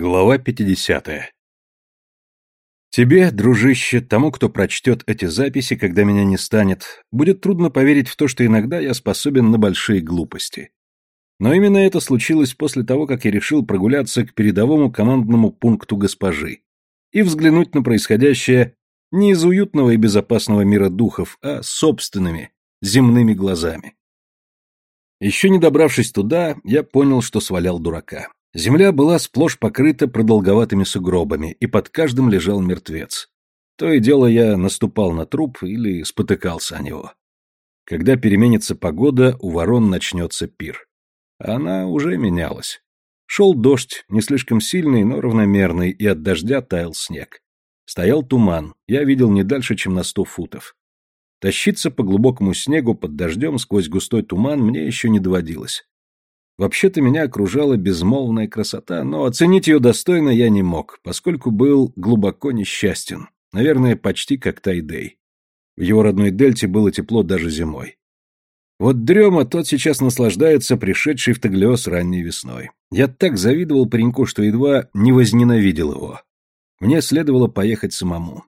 Глава 50. Тебе, дружище, тому, кто прочтет эти записи, когда меня не станет, будет трудно поверить в то, что иногда я способен на большие глупости. Но именно это случилось после того, как я решил прогуляться к передовому командному пункту госпожи и взглянуть на происходящее не из уютного и безопасного мира духов, а собственными, земными глазами. Еще не добравшись туда, я понял, что свалял дурака. Земля была сплошь покрыта продолговатыми сугробами, и под каждым лежал мертвец. То и дело я наступал на труп или спотыкался о него. Когда переменится погода, у ворон начнется пир. Она уже менялась. Шел дождь, не слишком сильный, но равномерный, и от дождя таял снег. Стоял туман, я видел не дальше, чем на сто футов. Тащиться по глубокому снегу под дождем сквозь густой туман мне еще не доводилось. Вообще-то меня окружала безмолвная красота, но оценить ее достойно я не мог, поскольку был глубоко несчастен, наверное, почти как Тайдей. В его родной дельте было тепло даже зимой. Вот дрема тот сейчас наслаждается пришедшей в Таглиос ранней весной. Я так завидовал пареньку, что едва не возненавидел его. Мне следовало поехать самому.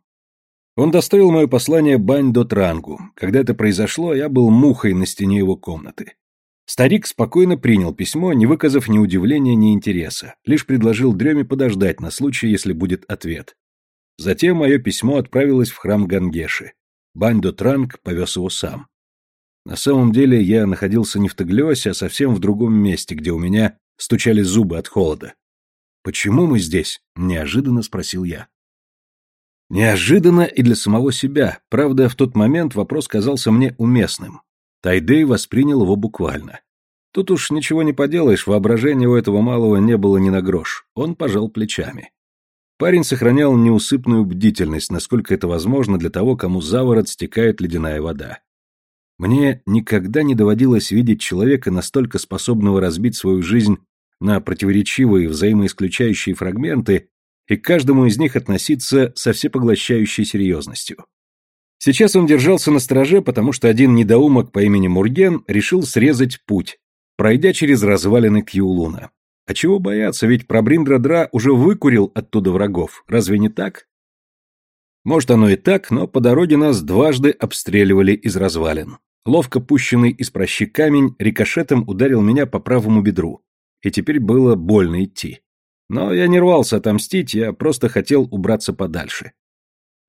Он доставил мое послание Бань до Трангу. Когда это произошло, я был мухой на стене его комнаты. Старик спокойно принял письмо, не выказав ни удивления, ни интереса, лишь предложил Дреме подождать на случай, если будет ответ. Затем мое письмо отправилось в храм Гангеши. Бандо Транг повез его сам. На самом деле я находился не в Таглиосе, а совсем в другом месте, где у меня стучали зубы от холода. «Почему мы здесь?» — неожиданно спросил я. Неожиданно и для самого себя, правда, в тот момент вопрос казался мне уместным. Тайдей воспринял его буквально. Тут уж ничего не поделаешь, воображения у этого малого не было ни на грош. Он пожал плечами. Парень сохранял неусыпную бдительность, насколько это возможно для того, кому за ворот стекает ледяная вода. Мне никогда не доводилось видеть человека, настолько способного разбить свою жизнь на противоречивые, взаимоисключающие фрагменты и к каждому из них относиться со всепоглощающей серьезностью. Сейчас он держался на страже, потому что один недоумок по имени Мурген решил срезать путь, пройдя через развалины Кьюлуна. А чего бояться, ведь Прабриндра-Дра уже выкурил оттуда врагов, разве не так? Может, оно и так, но по дороге нас дважды обстреливали из развалин. Ловко пущенный из прощи камень рикошетом ударил меня по правому бедру, и теперь было больно идти. Но я не рвался отомстить, я просто хотел убраться подальше.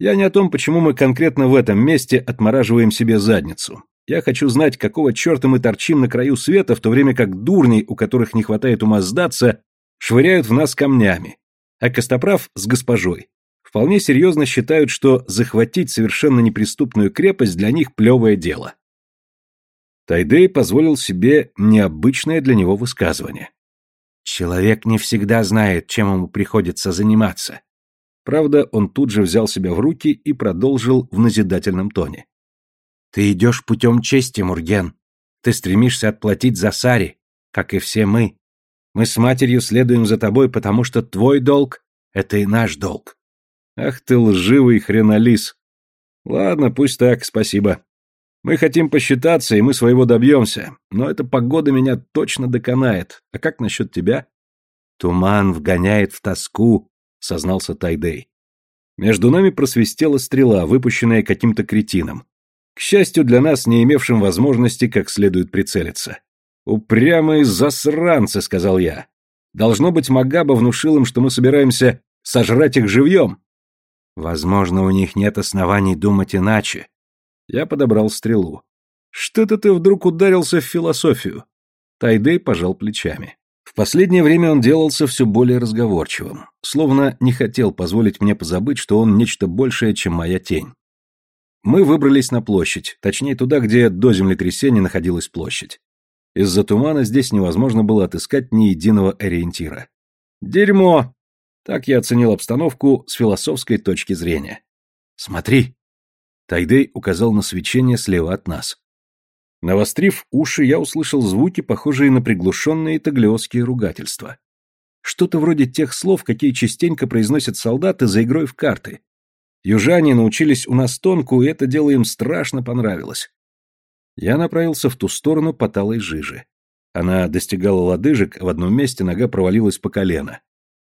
Я не о том, почему мы конкретно в этом месте отмораживаем себе задницу. Я хочу знать, какого черта мы торчим на краю света, в то время как дурни, у которых не хватает ума сдаться, швыряют в нас камнями. А Костоправ с госпожой вполне серьезно считают, что захватить совершенно неприступную крепость для них плевое дело. Тайдей позволил себе необычное для него высказывание. Человек не всегда знает, чем ему приходится заниматься. Правда, он тут же взял себя в руки и продолжил в назидательном тоне. «Ты идешь путем чести, Мурген. Ты стремишься отплатить за Сари, как и все мы. Мы с матерью следуем за тобой, потому что твой долг — это и наш долг». «Ах ты лживый хренолис!» «Ладно, пусть так, спасибо. Мы хотим посчитаться, и мы своего добьемся, но эта погода меня точно доконает. А как насчет тебя?» «Туман вгоняет в тоску», сознался Тайдей. Между нами просвистела стрела, выпущенная каким-то кретином. К счастью для нас, не имевшим возможности как следует прицелиться. «Упрямые засранцы», — сказал я. «Должно быть, Магаба внушил им, что мы собираемся сожрать их живьем». «Возможно, у них нет оснований думать иначе». Я подобрал стрелу. «Что-то ты вдруг ударился в философию». Тайдей пожал плечами. В последнее время он делался все более разговорчивым, словно не хотел позволить мне позабыть, что он нечто большее, чем моя тень. Мы выбрались на площадь, точнее туда, где до землетрясения находилась площадь. Из-за тумана здесь невозможно было отыскать ни единого ориентира. «Дерьмо!» Так я оценил обстановку с философской точки зрения. «Смотри!» Тайдей указал на свечение слева от нас. Навострив уши, я услышал звуки, похожие на приглушенные таглиосские ругательства. Что-то вроде тех слов, какие частенько произносят солдаты за игрой в карты. Южане научились у нас тонку, и это дело им страшно понравилось. Я направился в ту сторону по талой жижи. Она достигала лодыжек, в одном месте нога провалилась по колено.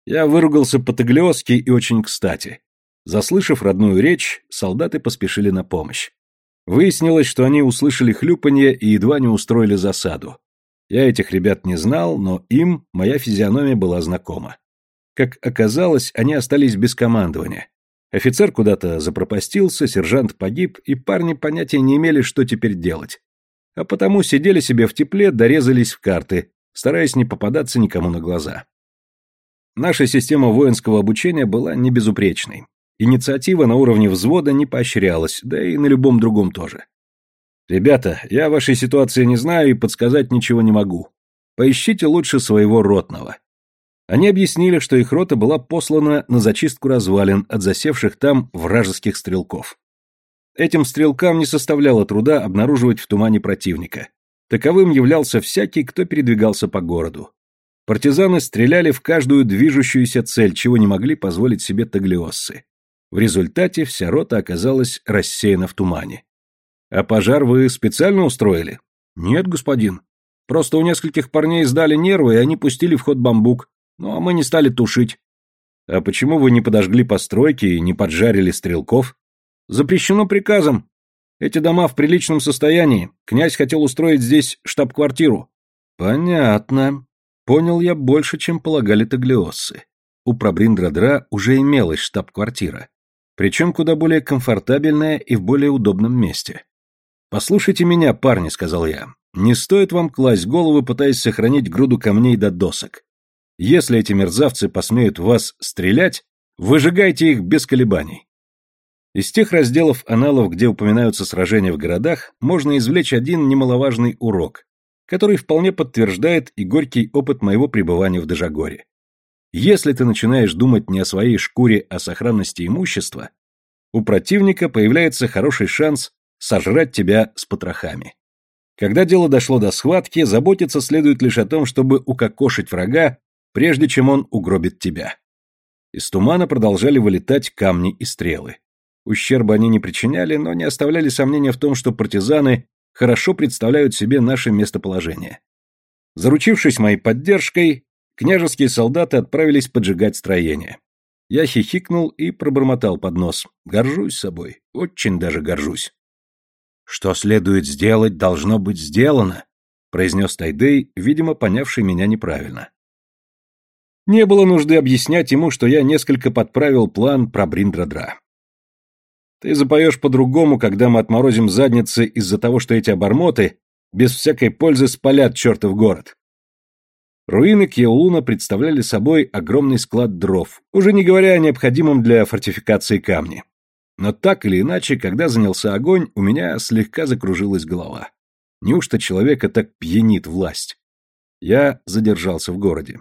Я выругался по-таглиоски и очень кстати. Заслышав родную речь, солдаты поспешили на помощь. Выяснилось, что они услышали хлюпанье и едва не устроили засаду. Я этих ребят не знал, но им моя физиономия была знакома. Как оказалось, они остались без командования. Офицер куда-то запропастился, сержант погиб, и парни понятия не имели, что теперь делать. А потому сидели себе в тепле, дорезались в карты, стараясь не попадаться никому на глаза. Наша система воинского обучения была не безупречной. Инициатива на уровне взвода не поощрялась, да и на любом другом тоже. «Ребята, я вашей ситуации не знаю и подсказать ничего не могу. Поищите лучше своего ротного». Они объяснили, что их рота была послана на зачистку развалин от засевших там вражеских стрелков. Этим стрелкам не составляло труда обнаруживать в тумане противника. Таковым являлся всякий, кто передвигался по городу. Партизаны стреляли в каждую движущуюся цель, чего не могли позволить себе таглиоссы. В результате вся рота оказалась рассеяна в тумане. А пожар вы специально устроили? Нет, господин. Просто у нескольких парней сдали нервы, и они пустили в ход бамбук. Ну, а мы не стали тушить. А почему вы не подожгли постройки и не поджарили стрелков? Запрещено приказом. Эти дома в приличном состоянии. Князь хотел устроить здесь штаб-квартиру. Понятно. Понял я больше, чем полагали таглиоссы. У Прабриндрадра уже имелась штаб-квартира. Причем куда более комфортабельная и в более удобном месте. «Послушайте меня, парни», — сказал я. «Не стоит вам класть головы, пытаясь сохранить груду камней до досок. Если эти мерзавцы посмеют вас стрелять, выжигайте их без колебаний». Из тех разделов аналов, где упоминаются сражения в городах, можно извлечь один немаловажный урок, который вполне подтверждает и горький опыт моего пребывания в Дежагоре. Если ты начинаешь думать не о своей шкуре, а о сохранности имущества, у противника появляется хороший шанс сожрать тебя с потрохами. Когда дело дошло до схватки, заботиться следует лишь о том, чтобы укокошить врага, прежде чем он угробит тебя. Из тумана продолжали вылетать камни и стрелы. Ущерба они не причиняли, но не оставляли сомнения в том, что партизаны хорошо представляют себе наше местоположение. Заручившись моей поддержкой, княжеские солдаты отправились поджигать строение. Я хихикнул и пробормотал под нос. Горжусь собой, очень даже горжусь. «Что следует сделать, должно быть сделано», — произнес Тайдей, видимо, понявший меня неправильно. Не было нужды объяснять ему, что я несколько подправил план про Бриндрадра. Ты запоешь по-другому, когда мы отморозим задницы из-за того, что эти обормоты без всякой пользы спалят чертов город. Руины Кьяулуна представляли собой огромный склад дров, уже не говоря о необходимом для фортификации камне. Но так или иначе, когда занялся огонь, у меня слегка закружилась голова. Неужто человека так пьянит власть? Я задержался в городе.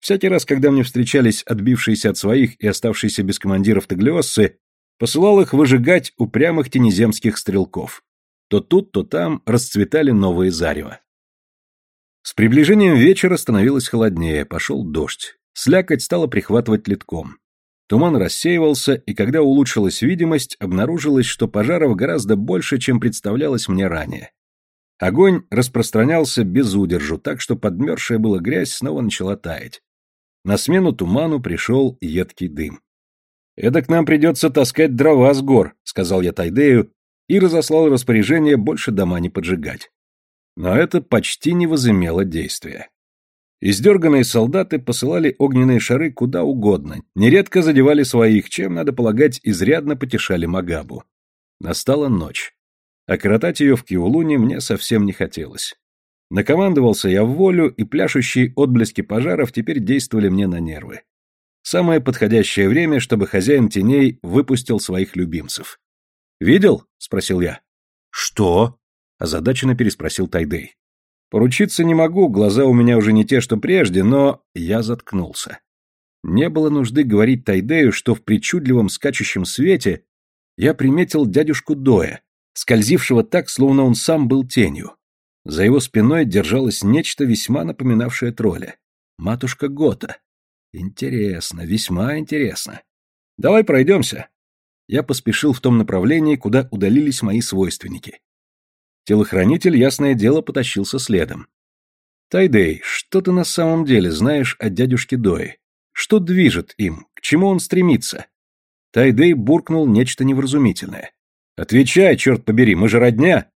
Всякий раз, когда мне встречались отбившиеся от своих и оставшиеся без командиров таглиоссы, посылал их выжигать упрямых тенеземских стрелков. То тут, то там расцветали новые зарева. С приближением вечера становилось холоднее, пошел дождь. Слякоть стала прихватывать литком. Туман рассеивался, и когда улучшилась видимость, обнаружилось, что пожаров гораздо больше, чем представлялось мне ранее. Огонь распространялся без удержу, так что подмерзшая была грязь снова начала таять. На смену туману пришел едкий дым. «Это к нам придется таскать дрова с гор», — сказал я Тайдею и разослал распоряжение больше дома не поджигать. Но это почти не возымело действия. Издерганные солдаты посылали огненные шары куда угодно, нередко задевали своих, чем, надо полагать, изрядно потешали Магабу. Настала ночь. А ее в Киулуне мне совсем не хотелось. Накомандовался я в волю, и пляшущие отблески пожаров теперь действовали мне на нервы. Самое подходящее время, чтобы хозяин теней выпустил своих любимцев. «Видел?» — спросил я. «Что?» — озадаченно переспросил Тайдей. Поручиться не могу, глаза у меня уже не те, что прежде, но я заткнулся. Не было нужды говорить Тайдею, что в причудливом скачущем свете я приметил дядюшку Доя, скользившего так, словно он сам был тенью. За его спиной держалось нечто весьма напоминавшее тролля. Матушка Гота. Интересно, весьма интересно. Давай пройдемся. Я поспешил в том направлении, куда удалились мои свойственники. Телохранитель, ясное дело, потащился следом. «Тайдей, что ты на самом деле знаешь о дядюшке Дое? Что движет им? К чему он стремится? Тайдей буркнул нечто невразумительное. «Отвечай, черт побери, мы же родня!»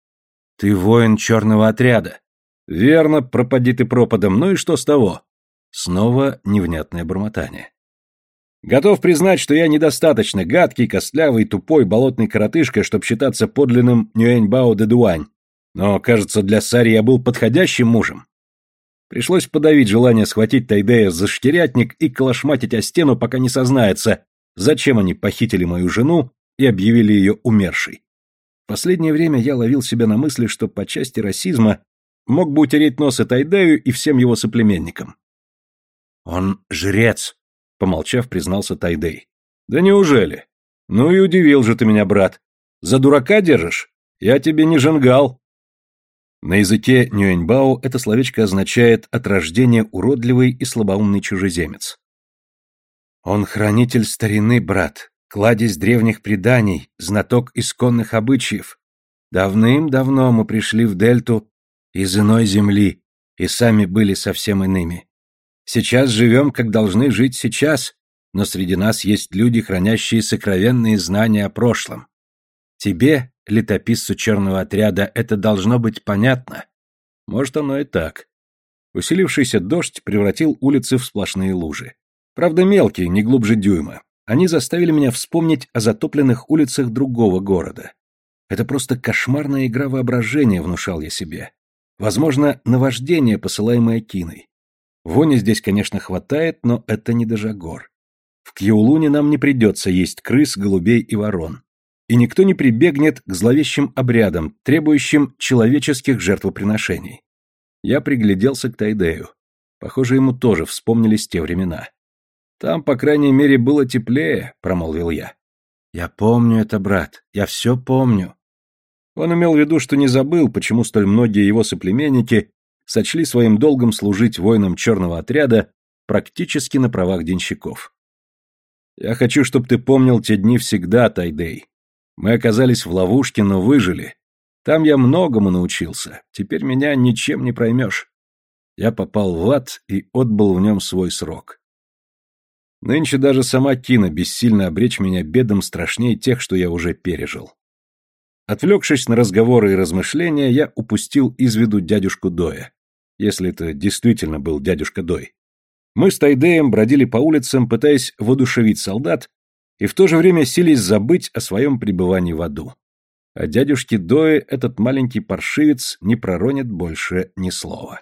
«Ты воин черного отряда». «Верно, пропади ты пропадом, ну и что с того?» Снова невнятное бормотание. «Готов признать, что я недостаточно гадкий, костлявый, тупой, болотный коротышка, чтобы считаться подлинным Нюэньбао де Дуань. Но, кажется, для Сари я был подходящим мужем. Пришлось подавить желание схватить Тайдея за штырятник и колошматить о стену, пока не сознается, зачем они похитили мою жену и объявили ее умершей. В последнее время я ловил себя на мысли, что по части расизма мог бы утереть нос и Тайдею, и всем его соплеменникам. «Он жрец», — помолчав, признался Тайдей. «Да неужели? Ну и удивил же ты меня, брат. За дурака держишь? Я тебе не женгал». На языке Нюэньбао это словечко означает «от рождения уродливый и слабоумный чужеземец». «Он хранитель старины, брат, кладезь древних преданий, знаток исконных обычаев. Давным-давно мы пришли в Дельту из иной земли и сами были совсем иными. Сейчас живем, как должны жить сейчас, но среди нас есть люди, хранящие сокровенные знания о прошлом. Тебе, летописцу черного отряда, это должно быть понятно. Может, оно и так. Усилившийся дождь превратил улицы в сплошные лужи. Правда, мелкие, не глубже дюйма. Они заставили меня вспомнить о затопленных улицах другого города. Это просто кошмарная игра воображения, внушал я себе. Возможно, наваждение, посылаемое киной. Вони здесь, конечно, хватает, но это не Дежагор. В Кьюлуне нам не придется есть крыс, голубей и ворон и никто не прибегнет к зловещим обрядам, требующим человеческих жертвоприношений. Я пригляделся к Тайдею. Похоже, ему тоже вспомнились те времена. «Там, по крайней мере, было теплее», — промолвил я. «Я помню это, брат, я все помню». Он имел в виду, что не забыл, почему столь многие его соплеменники сочли своим долгом служить воинам черного отряда практически на правах денщиков. «Я хочу, чтобы ты помнил те дни всегда, Тайдей. Мы оказались в ловушке, но выжили. Там я многому научился. Теперь меня ничем не проймешь. Я попал в ад и отбыл в нем свой срок. Нынче даже сама Кина бессильно обречь меня бедам страшнее тех, что я уже пережил. Отвлекшись на разговоры и размышления, я упустил из виду дядюшку Доя. Если это действительно был дядюшка Дой. Мы с Тайдеем бродили по улицам, пытаясь воодушевить солдат и в то же время сились забыть о своем пребывании в аду. А дядюшке Дое этот маленький паршивец не проронит больше ни слова.